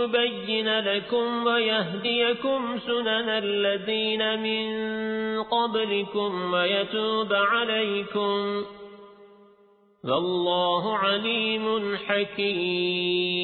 ليبين لكم ويهديكم سنن الذين من قبلكم ويتوب عليكم والله عليم حكيم